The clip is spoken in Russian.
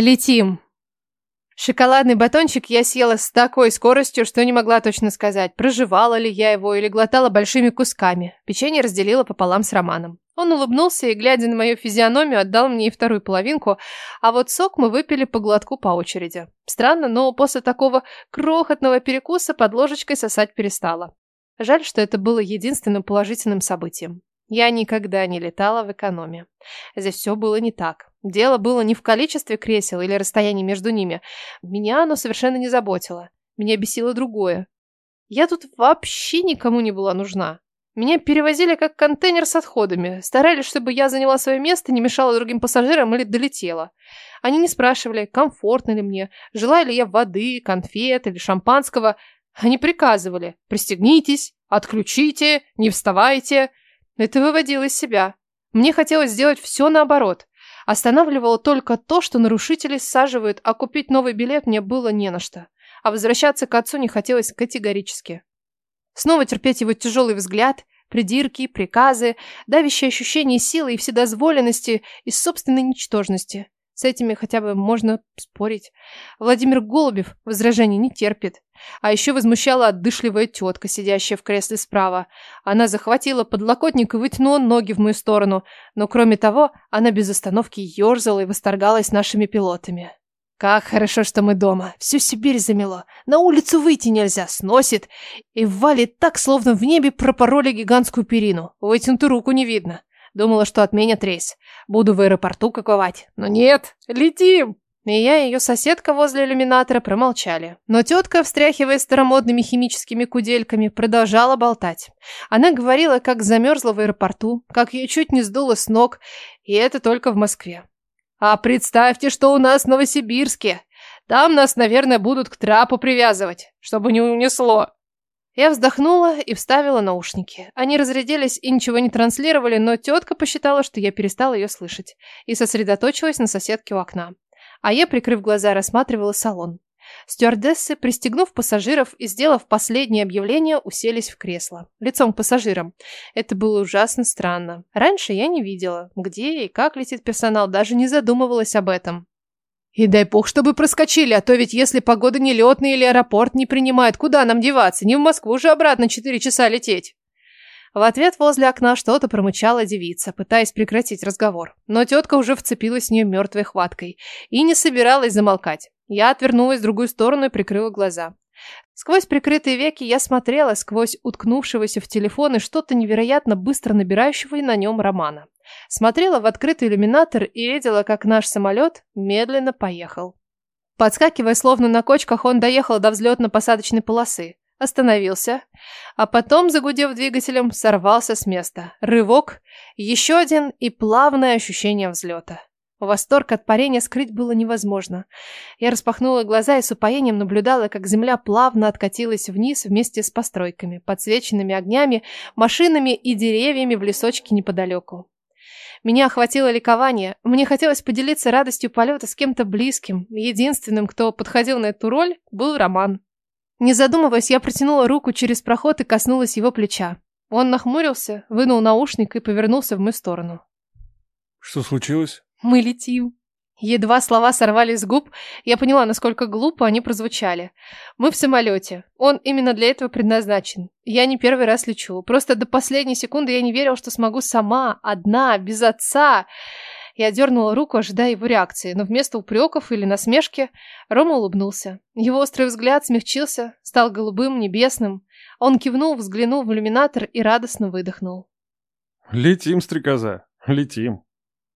Летим. Шоколадный батончик я съела с такой скоростью, что не могла точно сказать, проживала ли я его или глотала большими кусками. Печенье разделила пополам с Романом. Он улыбнулся и, глядя на мою физиономию, отдал мне и вторую половинку, а вот сок мы выпили по глотку по очереди. Странно, но после такого крохотного перекуса под ложечкой сосать перестала. Жаль, что это было единственным положительным событием. Я никогда не летала в экономе. Здесь все было не так. Дело было не в количестве кресел или расстоянии между ними. Меня оно совершенно не заботило. Меня бесило другое. Я тут вообще никому не была нужна. Меня перевозили как контейнер с отходами, старались, чтобы я заняла свое место, не мешала другим пассажирам или долетела. Они не спрашивали, комфортно ли мне, желаю ли я воды, конфет или шампанского. Они приказывали «пристегнитесь», «отключите», «не вставайте». Это выводило из себя. Мне хотелось сделать все наоборот. Останавливало только то, что нарушители саживают, а купить новый билет мне было не на что. А возвращаться к отцу не хотелось категорически. Снова терпеть его тяжелый взгляд, придирки, приказы, давящее ощущение силы и вседозволенности и собственной ничтожности. С этими хотя бы можно спорить. Владимир Голубев возражений не терпит. А еще возмущала отдышливая тетка, сидящая в кресле справа. Она захватила подлокотник и вытянула ноги в мою сторону, но кроме того, она без остановки ерзала и восторгалась нашими пилотами. Как хорошо, что мы дома. Всю Сибирь замело. На улицу выйти нельзя, сносит. И валит так, словно в небе пропороли гигантскую перину. Вытянутую руку не видно. Думала, что отменят рейс. Буду в аэропорту каковать. Но нет, летим. И я и ее соседка возле иллюминатора промолчали. Но тетка, встряхивая старомодными химическими кудельками, продолжала болтать. Она говорила, как замерзла в аэропорту, как ее чуть не сдуло с ног, и это только в Москве. А представьте, что у нас в Новосибирске. Там нас, наверное, будут к трапу привязывать, чтобы не унесло. Я вздохнула и вставила наушники. Они разрядились и ничего не транслировали, но тетка посчитала, что я перестала ее слышать, и сосредоточилась на соседке у окна. А я, прикрыв глаза, рассматривала салон. Стюардессы, пристегнув пассажиров и сделав последнее объявление, уселись в кресло, лицом к пассажирам. Это было ужасно странно. Раньше я не видела, где и как летит персонал, даже не задумывалась об этом. И дай бог, чтобы проскочили, а то ведь если погода нелетная или аэропорт не принимает, куда нам деваться? Не в Москву же обратно четыре часа лететь. В ответ возле окна что-то промычала девица, пытаясь прекратить разговор. Но тетка уже вцепилась в нее мертвой хваткой и не собиралась замолкать. Я отвернулась в другую сторону и прикрыла глаза. Сквозь прикрытые веки я смотрела сквозь уткнувшегося в телефон и что-то невероятно быстро набирающего на нем романа. Смотрела в открытый иллюминатор и видела, как наш самолет медленно поехал. Подскакивая словно на кочках, он доехал до взлетно-посадочной полосы. Остановился, а потом, загудев двигателем, сорвался с места. Рывок, еще один и плавное ощущение взлета. Восторг от парения скрыть было невозможно. Я распахнула глаза и с упоением наблюдала, как земля плавно откатилась вниз вместе с постройками, подсвеченными огнями, машинами и деревьями в лесочке неподалеку. Меня охватило ликование. Мне хотелось поделиться радостью полета с кем-то близким. Единственным, кто подходил на эту роль, был Роман. Не задумываясь, я протянула руку через проход и коснулась его плеча. Он нахмурился, вынул наушник и повернулся в мою сторону. «Что случилось?» Мы летим. Едва слова сорвались с губ, я поняла, насколько глупо они прозвучали. Мы в самолете. Он именно для этого предназначен. Я не первый раз лечу. Просто до последней секунды я не верила, что смогу сама, одна, без отца. Я дернула руку, ожидая его реакции, но вместо упреков или насмешки Рома улыбнулся. Его острый взгляд смягчился, стал голубым, небесным. Он кивнул, взглянул в иллюминатор и радостно выдохнул. «Летим, стрекоза, летим».